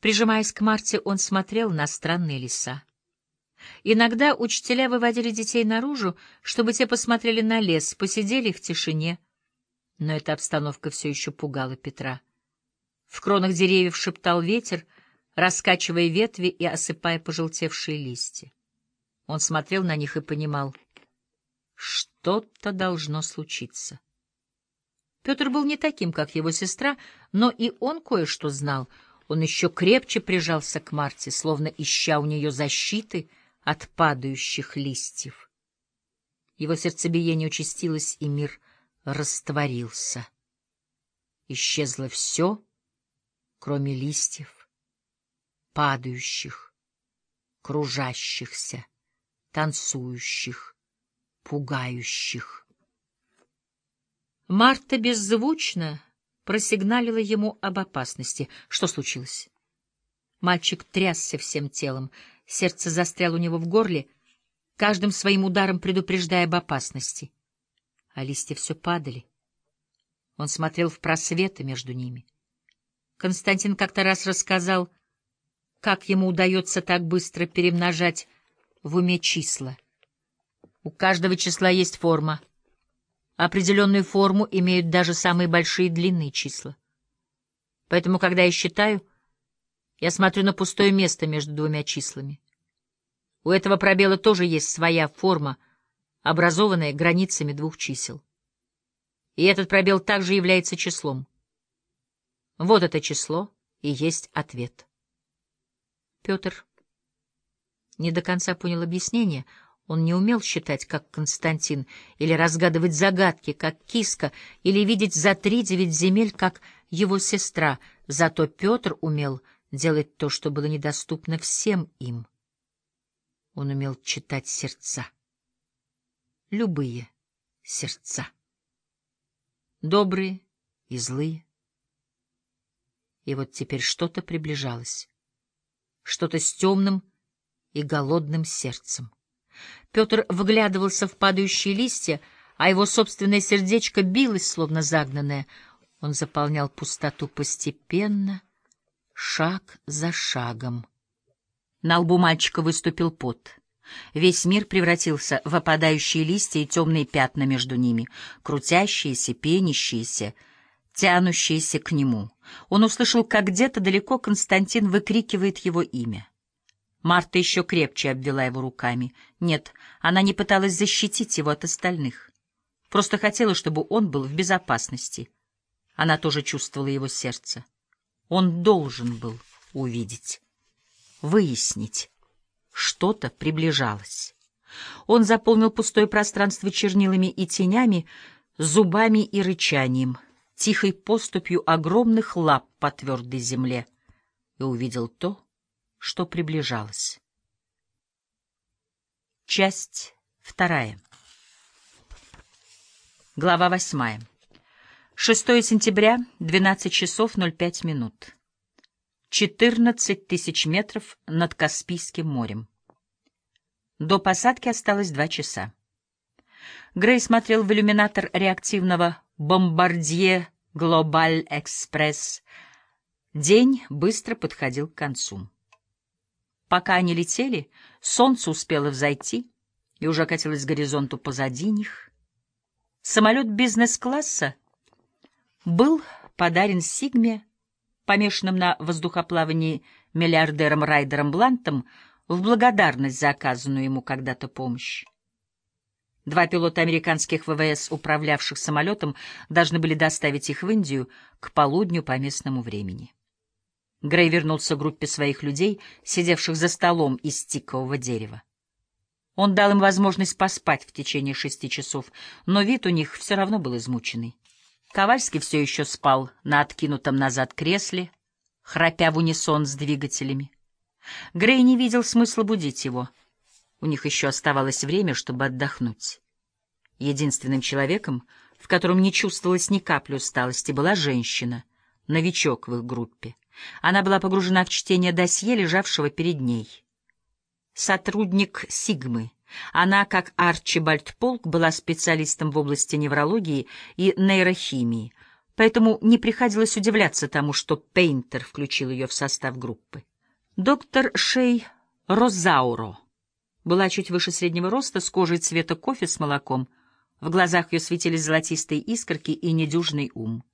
Прижимаясь к Марте, он смотрел на странные леса. Иногда учителя выводили детей наружу, чтобы те посмотрели на лес, посидели в тишине. Но эта обстановка все еще пугала Петра. В кронах деревьев шептал ветер, раскачивая ветви и осыпая пожелтевшие листья. Он смотрел на них и понимал, что-то должно случиться. Петр был не таким, как его сестра, но и он кое-что знал. Он еще крепче прижался к Марте, словно ища у нее защиты от падающих листьев. Его сердцебиение участилось, и мир растворился. Исчезло все, кроме листьев, падающих, кружащихся, танцующих, пугающих. Марта беззвучно просигналила ему об опасности. Что случилось? Мальчик трясся всем телом, сердце застряло у него в горле, каждым своим ударом предупреждая об опасности. А листья все падали. Он смотрел в просветы между ними. Константин как-то раз рассказал, как ему удается так быстро перемножать в уме числа. У каждого числа есть форма — Определенную форму имеют даже самые большие длинные числа. Поэтому, когда я считаю, я смотрю на пустое место между двумя числами. У этого пробела тоже есть своя форма, образованная границами двух чисел. И этот пробел также является числом. Вот это число и есть ответ. Петр не до конца понял объяснение — он не умел считать, как Константин, или разгадывать загадки, как киска, или видеть за три девять земель, как его сестра. Зато Петр умел делать то, что было недоступно всем им. Он умел читать сердца. Любые сердца. Добрые и злые. И вот теперь что-то приближалось. Что-то с темным и голодным сердцем. Петр вглядывался в падающие листья, а его собственное сердечко билось, словно загнанное. Он заполнял пустоту постепенно, шаг за шагом. На лбу мальчика выступил пот. Весь мир превратился в опадающие листья и темные пятна между ними, крутящиеся, пенящиеся, тянущиеся к нему. Он услышал, как где-то далеко Константин выкрикивает его имя. Марта еще крепче обвела его руками. Нет, она не пыталась защитить его от остальных. Просто хотела, чтобы он был в безопасности. Она тоже чувствовала его сердце. Он должен был увидеть, выяснить. Что-то приближалось. Он заполнил пустое пространство чернилами и тенями, зубами и рычанием, тихой поступью огромных лап по твердой земле, и увидел то, что приближалось. Часть вторая. Глава восьмая. 6 сентября, 12 часов 05 минут. 14 тысяч метров над Каспийским морем. До посадки осталось два часа. Грей смотрел в иллюминатор реактивного «Бомбардье Глобаль Экспресс». День быстро подходил к концу. Пока они летели, солнце успело взойти и уже катилось к горизонту позади них. Самолет бизнес-класса был подарен Сигме, помешанным на воздухоплавании миллиардером Райдером Блантом, в благодарность за оказанную ему когда-то помощь. Два пилота американских ВВС, управлявших самолетом, должны были доставить их в Индию к полудню по местному времени. Грей вернулся к группе своих людей, сидевших за столом из тикового дерева. Он дал им возможность поспать в течение шести часов, но вид у них все равно был измученный. Ковальский все еще спал на откинутом назад кресле, храпя в унисон с двигателями. Грей не видел смысла будить его. У них еще оставалось время, чтобы отдохнуть. Единственным человеком, в котором не чувствовалось ни капли усталости, была женщина, новичок в их группе. Она была погружена в чтение досье, лежавшего перед ней. Сотрудник Сигмы. Она, как Арчибальд Полк, была специалистом в области неврологии и нейрохимии. поэтому не приходилось удивляться тому, что Пейнтер включил ее в состав группы. Доктор Шей Розауро была чуть выше среднего роста, с кожей цвета кофе с молоком. В глазах ее светились золотистые искорки и недюжный ум —